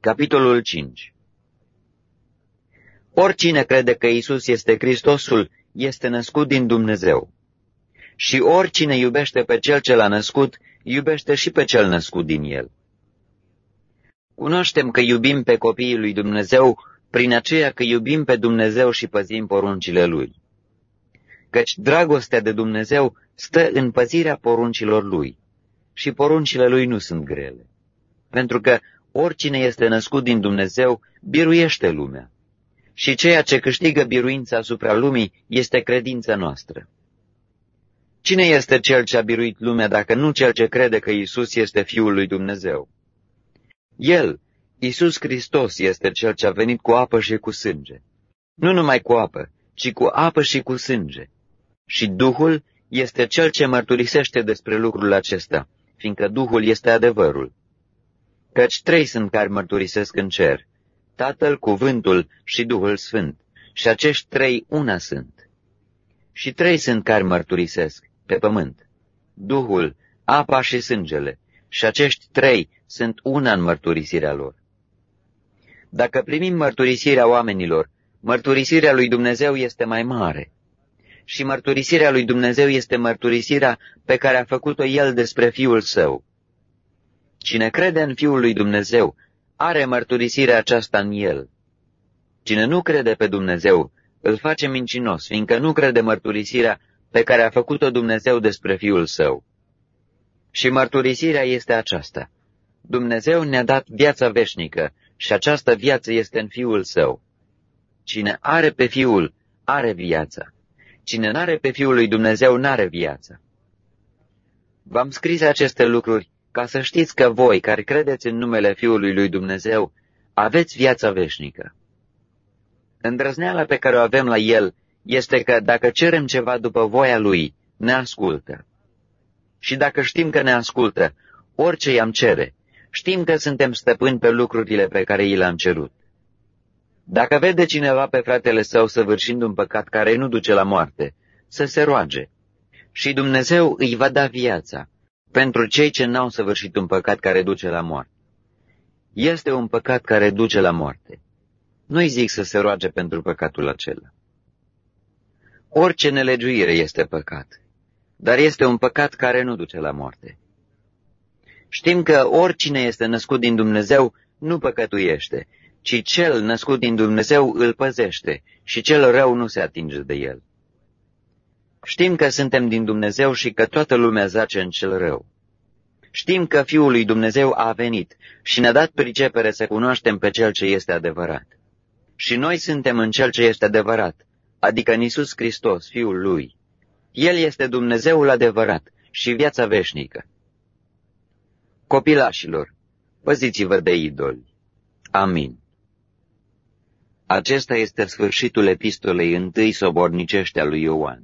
Capitolul 5 Oricine crede că Isus este Hristosul, este născut din Dumnezeu. Și oricine iubește pe Cel ce l-a născut, iubește și pe Cel născut din El. Cunoaștem că iubim pe copiii lui Dumnezeu prin aceea că iubim pe Dumnezeu și păzim poruncile Lui. Căci dragostea de Dumnezeu stă în păzirea poruncilor Lui și poruncile Lui nu sunt grele. Pentru că oricine este născut din Dumnezeu biruiește lumea. Și ceea ce câștigă biruința asupra lumii este credința noastră. Cine este cel ce a biruit lumea dacă nu cel ce crede că Isus este Fiul lui Dumnezeu? El, Isus Hristos, este cel ce a venit cu apă și cu sânge. Nu numai cu apă, ci cu apă și cu sânge. Și Duhul este cel ce mărturisește despre lucrul acesta, fiindcă Duhul este adevărul. Căci trei sunt care mărturisesc în cer, Tatăl, Cuvântul și Duhul Sfânt, și acești trei una sunt. Și trei sunt care mărturisesc pe pământ, Duhul, apa și sângele, și acești trei sunt una în mărturisirea lor. Dacă primim mărturisirea oamenilor, mărturisirea lui Dumnezeu este mai mare. Și mărturisirea lui Dumnezeu este mărturisirea pe care a făcut-o El despre Fiul Său. Cine crede în Fiul lui Dumnezeu are mărturisirea aceasta în El. Cine nu crede pe Dumnezeu îl face mincinos, fiindcă nu crede mărturisirea pe care a făcut-o Dumnezeu despre Fiul Său. Și mărturisirea este aceasta. Dumnezeu ne-a dat viața veșnică și această viață este în Fiul Său. Cine are pe Fiul, are viața. Cine n-are pe Fiul lui Dumnezeu, n-are viața. V-am scris aceste lucruri ca să știți că voi, care credeți în numele Fiului lui Dumnezeu, aveți viața veșnică. Îndrăzneala pe care o avem la El este că dacă cerem ceva după voia Lui, ne ascultă. Și dacă știm că ne ascultă, orice i-am cere, știm că suntem stăpâni pe lucrurile pe care i le-am cerut. Dacă vede cineva pe fratele său săvârșind un păcat care nu duce la moarte, să se roage. Și Dumnezeu îi va da viața pentru cei ce n-au săvârșit un păcat care duce la moarte. Este un păcat care duce la moarte. Nu-i zic să se roage pentru păcatul acela. Orice nelegiuire este păcat, dar este un păcat care nu duce la moarte. Știm că oricine este născut din Dumnezeu nu păcătuiește, ci cel născut din Dumnezeu îl păzește și cel rău nu se atinge de el. Știm că suntem din Dumnezeu și că toată lumea zace în cel rău. Știm că Fiul lui Dumnezeu a venit și ne-a dat pricepere să cunoaștem pe Cel ce este adevărat. Și noi suntem în Cel ce este adevărat, adică în Iisus Hristos, Fiul Lui. El este Dumnezeul adevărat și viața veșnică. Copilașilor, păziți-vă de idoli. Amin. Acesta este sfârșitul epistolei întâi sobornicește a lui Ioan.